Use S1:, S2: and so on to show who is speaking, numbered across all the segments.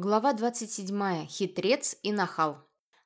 S1: Глава 27. Хитрец и нахал.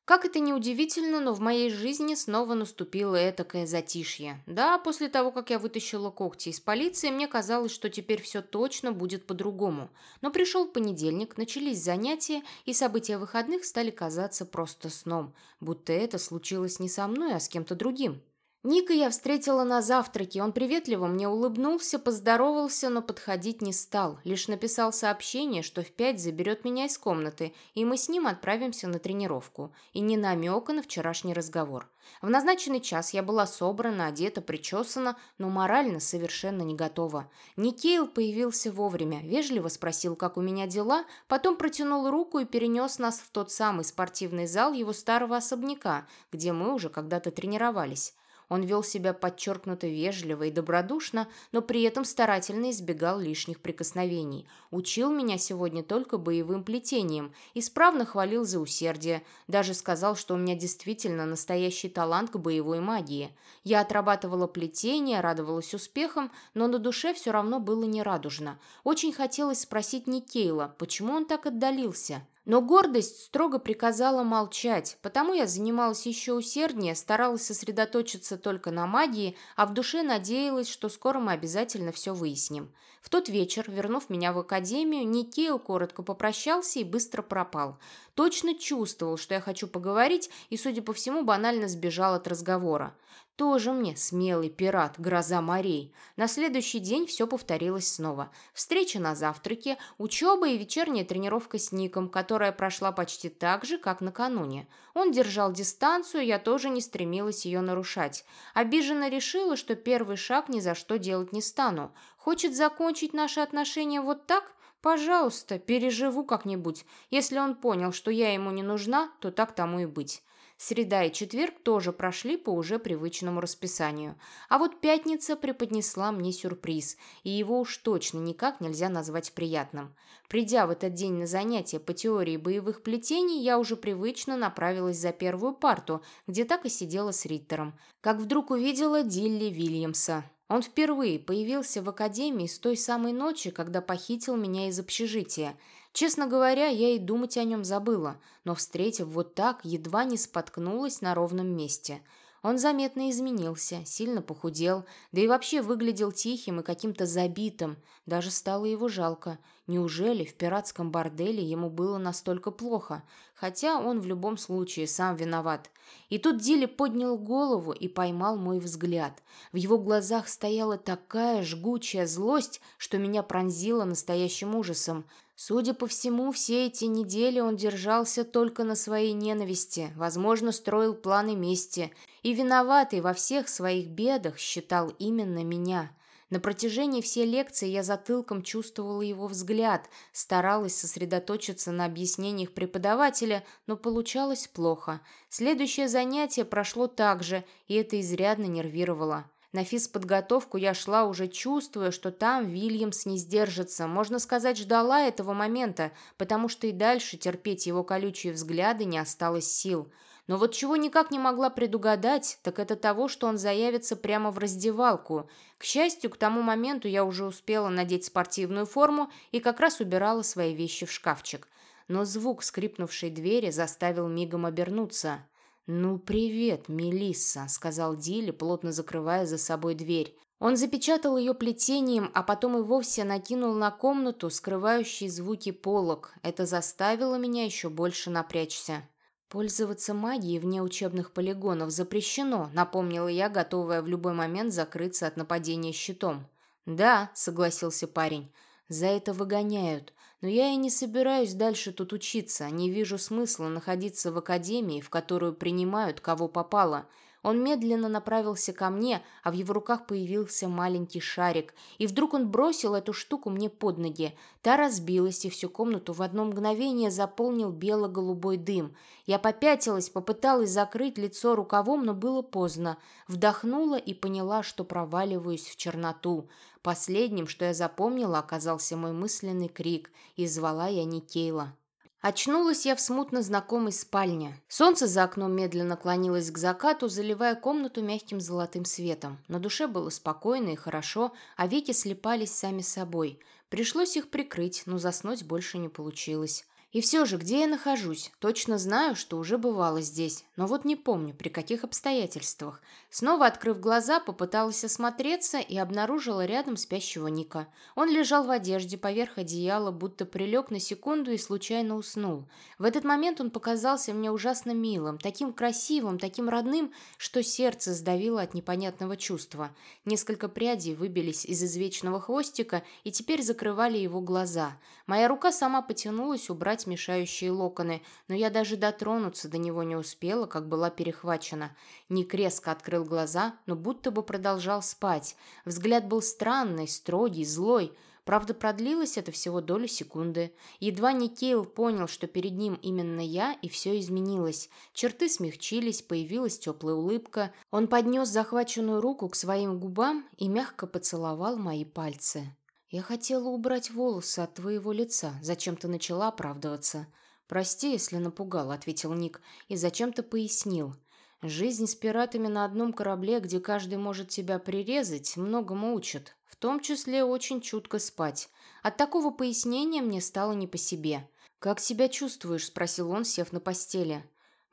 S1: Как это ни удивительно, но в моей жизни снова наступило этакое затишье. Да, после того, как я вытащила когти из полиции, мне казалось, что теперь все точно будет по-другому. Но пришел понедельник, начались занятия, и события выходных стали казаться просто сном, будто это случилось не со мной, а с кем-то другим. Ника я встретила на завтраке. Он приветливо мне улыбнулся, поздоровался, но подходить не стал. Лишь написал сообщение, что в пять заберет меня из комнаты, и мы с ним отправимся на тренировку. И не намека на вчерашний разговор. В назначенный час я была собрана, одета, причесана, но морально совершенно не готова. Никейл появился вовремя, вежливо спросил, как у меня дела, потом протянул руку и перенес нас в тот самый спортивный зал его старого особняка, где мы уже когда-то тренировались. Он вел себя подчеркнуто вежливо и добродушно, но при этом старательно избегал лишних прикосновений. Учил меня сегодня только боевым плетением, исправно хвалил за усердие, даже сказал, что у меня действительно настоящий талант к боевой магии. Я отрабатывала плетение, радовалась успехам, но на душе все равно было нерадужно. Очень хотелось спросить Никейла, почему он так отдалился. Но гордость строго приказала молчать, потому я занималась еще усерднее, старалась сосредоточиться только на магии, а в душе надеялась, что скоро мы обязательно все выясним. В тот вечер, вернув меня в академию, Никейл коротко попрощался и быстро пропал. Точно чувствовал, что я хочу поговорить, и, судя по всему, банально сбежал от разговора. Тоже мне смелый пират, гроза морей. На следующий день все повторилось снова. Встреча на завтраке, учеба и вечерняя тренировка с Ником, которая прошла почти так же, как накануне. Он держал дистанцию, я тоже не стремилась ее нарушать. Обиженно решила, что первый шаг ни за что делать не стану. Хочет закончить наши отношения вот так? Пожалуйста, переживу как-нибудь. Если он понял, что я ему не нужна, то так тому и быть. Среда и четверг тоже прошли по уже привычному расписанию. А вот пятница преподнесла мне сюрприз, и его уж точно никак нельзя назвать приятным. Придя в этот день на занятия по теории боевых плетений, я уже привычно направилась за первую парту, где так и сидела с Риттером. Как вдруг увидела Дилли Вильямса. Он впервые появился в академии с той самой ночи, когда похитил меня из общежития – Честно говоря, я и думать о нем забыла, но, встретив вот так, едва не споткнулась на ровном месте. Он заметно изменился, сильно похудел, да и вообще выглядел тихим и каким-то забитым. Даже стало его жалко. Неужели в пиратском борделе ему было настолько плохо? Хотя он в любом случае сам виноват. И тут Дили поднял голову и поймал мой взгляд. В его глазах стояла такая жгучая злость, что меня пронзило настоящим ужасом. Судя по всему, все эти недели он держался только на своей ненависти, возможно, строил планы мести, и виноватый во всех своих бедах считал именно меня. На протяжении всей лекции я затылком чувствовала его взгляд, старалась сосредоточиться на объяснениях преподавателя, но получалось плохо. Следующее занятие прошло так же, и это изрядно нервировало. На физподготовку я шла уже чувствуя, что там Вильямс не сдержится. Можно сказать, ждала этого момента, потому что и дальше терпеть его колючие взгляды не осталось сил. Но вот чего никак не могла предугадать, так это того, что он заявится прямо в раздевалку. К счастью, к тому моменту я уже успела надеть спортивную форму и как раз убирала свои вещи в шкафчик. Но звук скрипнувшей двери заставил мигом обернуться. «Ну, привет, Мелисса», — сказал Дилли, плотно закрывая за собой дверь. Он запечатал ее плетением, а потом и вовсе накинул на комнату скрывающий звуки полок. Это заставило меня еще больше напрячься. «Пользоваться магией вне учебных полигонов запрещено», — напомнила я, готовая в любой момент закрыться от нападения щитом. «Да», — согласился парень, — «за это выгоняют. Но я и не собираюсь дальше тут учиться, не вижу смысла находиться в академии, в которую принимают кого попало. Он медленно направился ко мне, а в его руках появился маленький шарик. И вдруг он бросил эту штуку мне под ноги. Та разбилась, и всю комнату в одно мгновение заполнил бело-голубой дым. Я попятилась, попыталась закрыть лицо рукавом, но было поздно. Вдохнула и поняла, что проваливаюсь в черноту. Последним, что я запомнила, оказался мой мысленный крик, и звала я Никейла. Очнулась я в смутно знакомой спальне. Солнце за окном медленно клонилось к закату, заливая комнату мягким золотым светом. На душе было спокойно и хорошо, а веки слепались сами собой. Пришлось их прикрыть, но заснуть больше не получилось. И все же, где я нахожусь? Точно знаю, что уже бывало здесь, но вот не помню, при каких обстоятельствах. Снова открыв глаза, попыталась осмотреться и обнаружила рядом спящего Ника. Он лежал в одежде поверх одеяла, будто прилег на секунду и случайно уснул. В этот момент он показался мне ужасно милым, таким красивым, таким родным, что сердце сдавило от непонятного чувства. Несколько прядей выбились из извечного хвостика и теперь закрывали его глаза. Моя рука сама потянулась убрать убрать мешающие локоны, но я даже дотронуться до него не успела, как была перехвачена. Ник резко открыл глаза, но будто бы продолжал спать. Взгляд был странный, строгий, злой. Правда, продлилось это всего долю секунды. Едва Никейл понял, что перед ним именно я, и все изменилось. Черты смягчились, появилась теплая улыбка. Он поднес захваченную руку к своим губам и мягко поцеловал мои пальцы. «Я хотела убрать волосы от твоего лица. Зачем ты начала оправдываться?» «Прости, если напугал», — ответил Ник, и зачем-то пояснил. «Жизнь с пиратами на одном корабле, где каждый может тебя прирезать, многому учит, в том числе очень чутко спать. От такого пояснения мне стало не по себе». «Как себя чувствуешь?» — спросил он, сев на постели.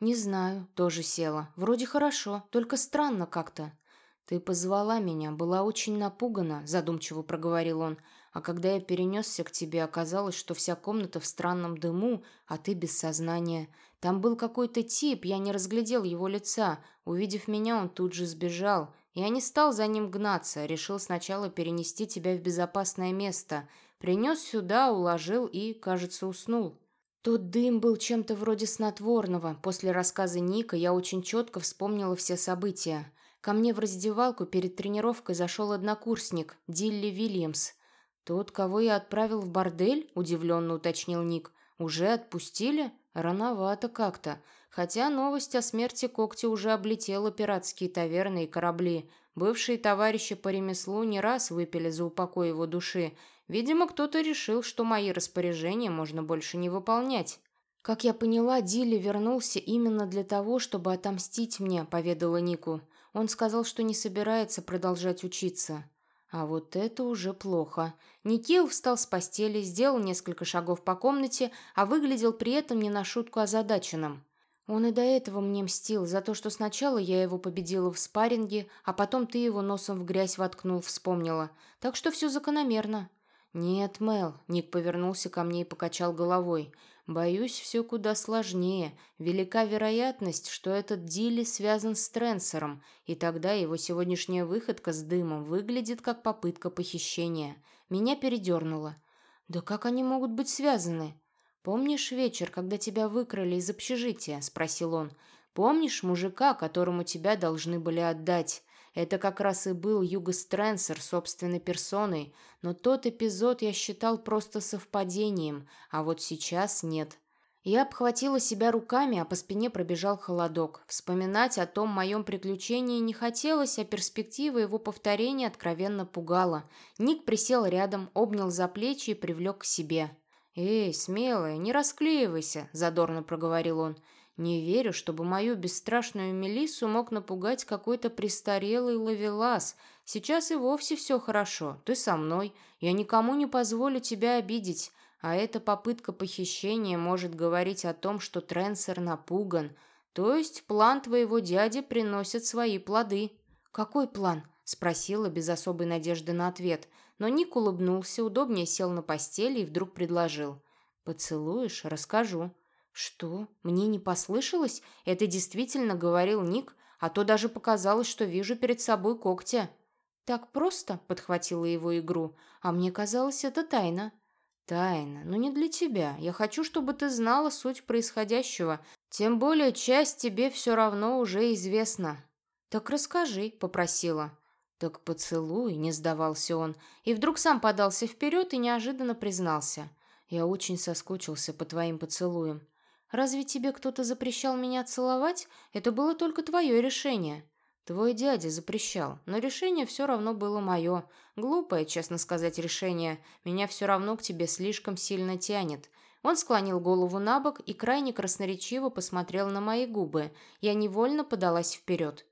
S1: «Не знаю», — тоже села. «Вроде хорошо, только странно как-то». «Ты позвала меня, была очень напугана», – задумчиво проговорил он. «А когда я перенесся к тебе, оказалось, что вся комната в странном дыму, а ты без сознания. Там был какой-то тип, я не разглядел его лица. Увидев меня, он тут же сбежал. Я не стал за ним гнаться, решил сначала перенести тебя в безопасное место. Принес сюда, уложил и, кажется, уснул». Тот дым был чем-то вроде снотворного. После рассказа Ника я очень четко вспомнила все события. Ко мне в раздевалку перед тренировкой зашел однокурсник, Дилли Вильямс. «Тот, кого я отправил в бордель?» – удивленно уточнил Ник. «Уже отпустили? Рановато как-то. Хотя новость о смерти Когти уже облетела пиратские таверны и корабли. Бывшие товарищи по ремеслу не раз выпили за упокой его души. Видимо, кто-то решил, что мои распоряжения можно больше не выполнять». «Как я поняла, Дилли вернулся именно для того, чтобы отомстить мне», – поведала Нику. Он сказал, что не собирается продолжать учиться. А вот это уже плохо. Никил встал с постели, сделал несколько шагов по комнате, а выглядел при этом не на шутку озадаченным. Он и до этого мне мстил за то, что сначала я его победила в спарринге, а потом ты его носом в грязь воткнул, вспомнила. Так что все закономерно. «Нет, Мел», — Ник повернулся ко мне и покачал головой. Боюсь, все куда сложнее. Велика вероятность, что этот Дилли связан с Тренсером, и тогда его сегодняшняя выходка с дымом выглядит как попытка похищения. Меня передернуло. Да как они могут быть связаны? «Помнишь вечер, когда тебя выкрали из общежития?» – спросил он. «Помнишь мужика, которому тебя должны были отдать? Это как раз и был Югос Тренсер собственной персоной, но тот эпизод я считал просто совпадением, а вот сейчас нет. Я обхватила себя руками, а по спине пробежал холодок. Вспоминать о том моем приключении не хотелось, а перспектива его повторения откровенно пугала. Ник присел рядом, обнял за плечи и привлек к себе. «Эй, смелая, не расклеивайся», – задорно проговорил он. Не верю, чтобы мою бесстрашную Мелиссу мог напугать какой-то престарелый ловелас. Сейчас и вовсе все хорошо. Ты со мной. Я никому не позволю тебя обидеть. А эта попытка похищения может говорить о том, что Тренсер напуган. То есть план твоего дяди приносит свои плоды. «Какой план?» – спросила без особой надежды на ответ. Но Ник улыбнулся, удобнее сел на постели и вдруг предложил. «Поцелуешь? Расскажу». «Что? Мне не послышалось? Это действительно говорил Ник, а то даже показалось, что вижу перед собой когтя». «Так просто?» – подхватила его игру. «А мне казалось, это тайна». «Тайна? Но не для тебя. Я хочу, чтобы ты знала суть происходящего. Тем более часть тебе все равно уже известна». «Так расскажи», – попросила. «Так поцелуй», – не сдавался он. И вдруг сам подался вперед и неожиданно признался. «Я очень соскучился по твоим поцелуям. Разве тебе кто-то запрещал меня целовать? Это было только твое решение». «Твой дядя запрещал, но решение все равно было мое. Глупое, честно сказать, решение. Меня все равно к тебе слишком сильно тянет». Он склонил голову на бок и крайне красноречиво посмотрел на мои губы. Я невольно подалась вперед.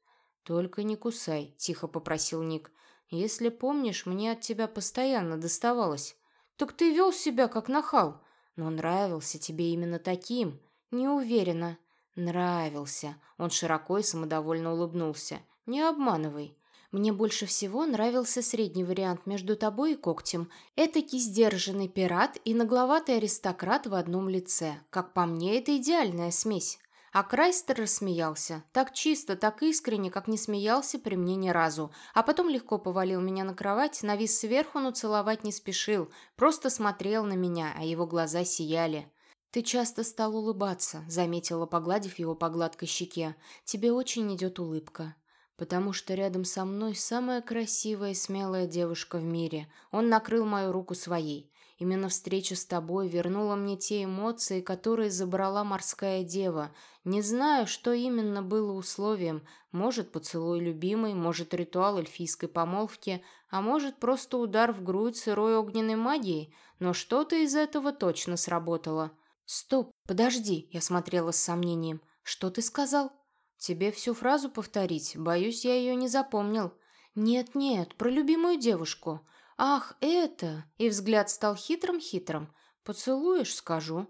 S1: «Только не кусай», — тихо попросил Ник. «Если помнишь, мне от тебя постоянно доставалось». «Так ты вел себя как нахал», Но нравился тебе именно таким. Не уверена. Нравился. Он широко и самодовольно улыбнулся. Не обманывай. Мне больше всего нравился средний вариант между тобой и когтем. Этакий сдержанный пират и нагловатый аристократ в одном лице. Как по мне, это идеальная смесь. А Крайстер рассмеялся. Так чисто, так искренне, как не смеялся при мне ни разу. А потом легко повалил меня на кровать, навис сверху, но целовать не спешил. Просто смотрел на меня, а его глаза сияли. «Ты часто стал улыбаться», — заметила, погладив его по гладкой щеке. «Тебе очень идет улыбка» потому что рядом со мной самая красивая и смелая девушка в мире. Он накрыл мою руку своей. Именно встреча с тобой вернула мне те эмоции, которые забрала морская дева. Не знаю, что именно было условием. Может, поцелуй любимой, может, ритуал эльфийской помолвки, а может, просто удар в грудь сырой огненной магией. Но что-то из этого точно сработало. «Стоп, подожди», — я смотрела с сомнением. «Что ты сказал?» «Тебе всю фразу повторить? Боюсь, я ее не запомнил». «Нет-нет, про любимую девушку». «Ах, это!» И взгляд стал хитрым-хитрым. «Поцелуешь, скажу».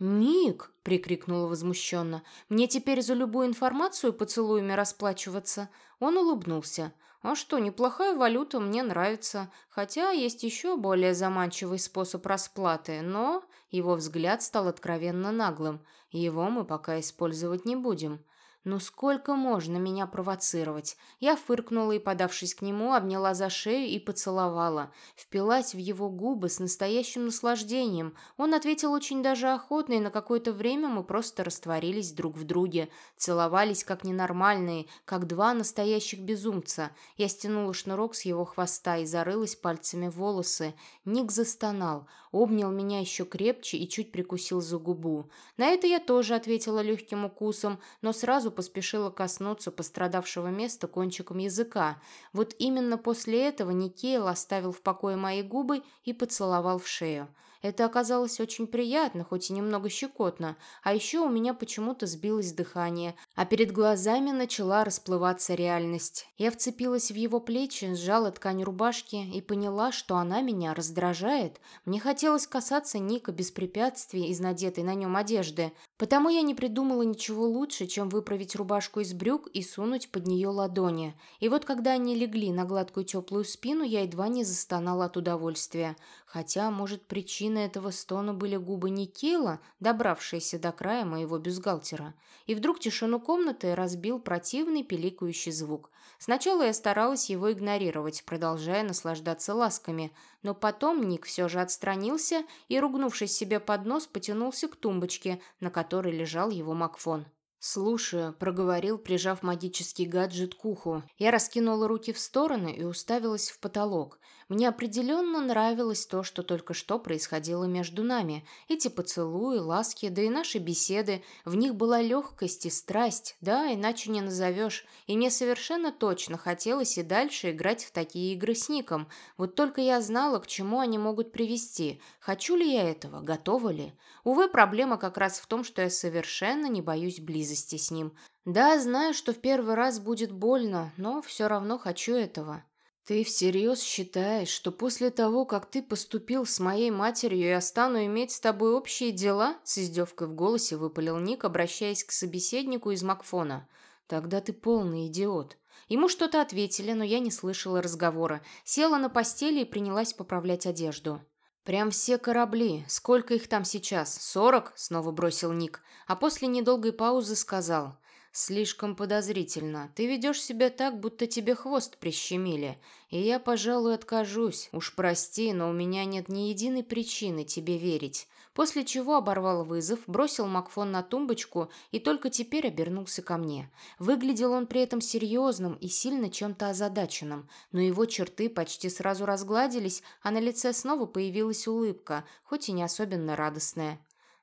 S1: «Ник!» — прикрикнула возмущенно. «Мне теперь за любую информацию поцелуями расплачиваться?» Он улыбнулся. «А что, неплохая валюта, мне нравится. Хотя есть еще более заманчивый способ расплаты, но...» Его взгляд стал откровенно наглым. «Его мы пока использовать не будем». «Ну сколько можно меня провоцировать?» Я фыркнула и, подавшись к нему, обняла за шею и поцеловала. Впилась в его губы с настоящим наслаждением. Он ответил очень даже охотно, и на какое-то время мы просто растворились друг в друге. Целовались как ненормальные, как два настоящих безумца. Я стянула шнурок с его хвоста и зарылась пальцами в волосы. Ник застонал, обнял меня еще крепче и чуть прикусил за губу. На это я тоже ответила легким укусом, но сразу сразу поспешила коснуться пострадавшего места кончиком языка. Вот именно после этого Никейл оставил в покое мои губы и поцеловал в шею. Это оказалось очень приятно, хоть и немного щекотно, а еще у меня почему-то сбилось дыхание, а перед глазами начала расплываться реальность. Я вцепилась в его плечи, сжала ткань рубашки и поняла, что она меня раздражает. Мне хотелось касаться Ника без препятствий из надетой на нем одежды, потому я не придумала ничего лучше, чем выправить рубашку из брюк и сунуть под нее ладони. И вот когда они легли на гладкую теплую спину, я едва не застонала от удовольствия. Хотя, может, причина Причиной этого стона были губы Никела, добравшиеся до края моего бюстгальтера. И вдруг тишину комнаты разбил противный пиликающий звук. Сначала я старалась его игнорировать, продолжая наслаждаться ласками, но потом Ник все же отстранился и, ругнувшись себе под нос, потянулся к тумбочке, на которой лежал его Макфон. «Слушаю», — проговорил, прижав магический гаджет к уху. Я раскинула руки в стороны и уставилась в потолок. Мне определенно нравилось то, что только что происходило между нами. Эти поцелуи, ласки, да и наши беседы. В них была легкость и страсть, да, иначе не назовешь. И мне совершенно точно хотелось и дальше играть в такие игры с Ником. Вот только я знала, к чему они могут привести. Хочу ли я этого? Готова ли? Увы, проблема как раз в том, что я совершенно не боюсь близости с ним. Да, знаю, что в первый раз будет больно, но все равно хочу этого. «Ты всерьез считаешь, что после того, как ты поступил с моей матерью, я стану иметь с тобой общие дела?» С издевкой в голосе выпалил Ник, обращаясь к собеседнику из Макфона. «Тогда ты полный идиот». Ему что-то ответили, но я не слышала разговора. Села на постели и принялась поправлять одежду. «Прям все корабли. Сколько их там сейчас? Сорок?» — снова бросил Ник. А после недолгой паузы сказал. «Слишком подозрительно. Ты ведешь себя так, будто тебе хвост прищемили. И я, пожалуй, откажусь. Уж прости, но у меня нет ни единой причины тебе верить». После чего оборвал вызов, бросил Макфон на тумбочку и только теперь обернулся ко мне. Выглядел он при этом серьезным и сильно чем-то озадаченным, но его черты почти сразу разгладились, а на лице снова появилась улыбка, хоть и не особенно радостная.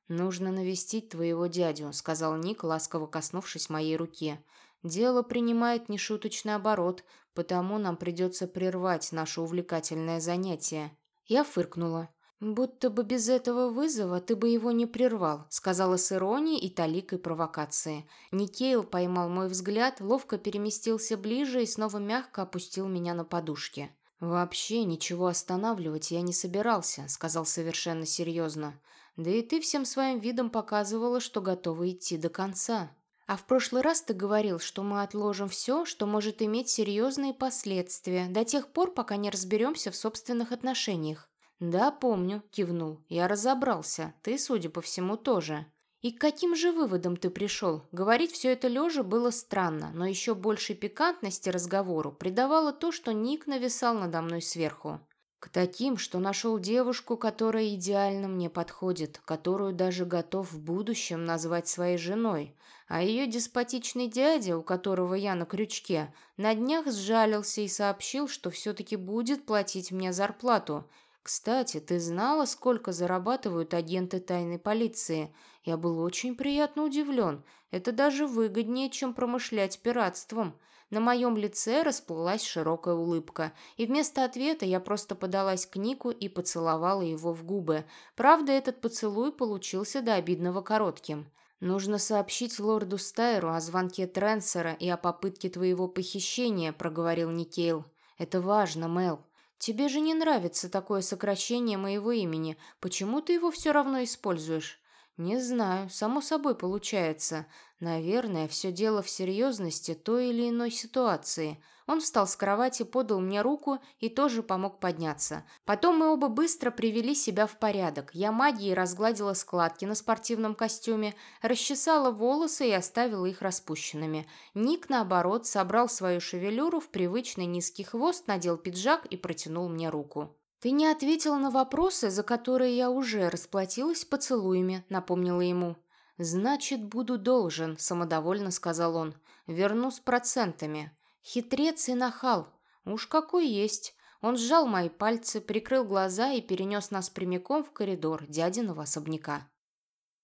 S1: «Нужно навестить твоего дядю», — сказал Ник, ласково коснувшись моей руки. «Дело принимает нешуточный оборот, потому нам придется прервать наше увлекательное занятие». Я фыркнула. «Будто бы без этого вызова ты бы его не прервал», — сказала с иронией и таликой провокации. Никейл поймал мой взгляд, ловко переместился ближе и снова мягко опустил меня на подушке. «Вообще ничего останавливать я не собирался», — сказал совершенно серьезно. Да и ты всем своим видом показывала, что готова идти до конца. А в прошлый раз ты говорил, что мы отложим все, что может иметь серьезные последствия, до тех пор, пока не разберемся в собственных отношениях. «Да, помню», — кивнул. «Я разобрался. Ты, судя по всему, тоже». «И к каким же выводам ты пришел?» Говорить все это лежа было странно, но еще большей пикантности разговору придавало то, что Ник нависал надо мной сверху. К таким, что нашел девушку, которая идеально мне подходит, которую даже готов в будущем назвать своей женой. А ее деспотичный дядя, у которого я на крючке, на днях сжалился и сообщил, что все-таки будет платить мне зарплату. Кстати, ты знала, сколько зарабатывают агенты тайной полиции? Я был очень приятно удивлен. Это даже выгоднее, чем промышлять пиратством. На моем лице расплылась широкая улыбка, и вместо ответа я просто подалась к Нику и поцеловала его в губы. Правда, этот поцелуй получился до обидного коротким. «Нужно сообщить лорду Стайру о звонке Тренсера и о попытке твоего похищения», — проговорил Никейл. «Это важно, Мел. Тебе же не нравится такое сокращение моего имени. Почему ты его все равно используешь?» «Не знаю, само собой получается. Наверное, все дело в серьезности той или иной ситуации». Он встал с кровати, подал мне руку и тоже помог подняться. Потом мы оба быстро привели себя в порядок. Я магией разгладила складки на спортивном костюме, расчесала волосы и оставила их распущенными. Ник, наоборот, собрал свою шевелюру в привычный низкий хвост, надел пиджак и протянул мне руку. «Ты не ответила на вопросы, за которые я уже расплатилась поцелуями», — напомнила ему. «Значит, буду должен», — самодовольно сказал он. «Верну с процентами». Хитрец и нахал. Уж какой есть. Он сжал мои пальцы, прикрыл глаза и перенес нас прямиком в коридор дядиного особняка.